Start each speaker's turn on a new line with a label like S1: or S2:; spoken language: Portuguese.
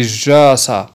S1: Ijasa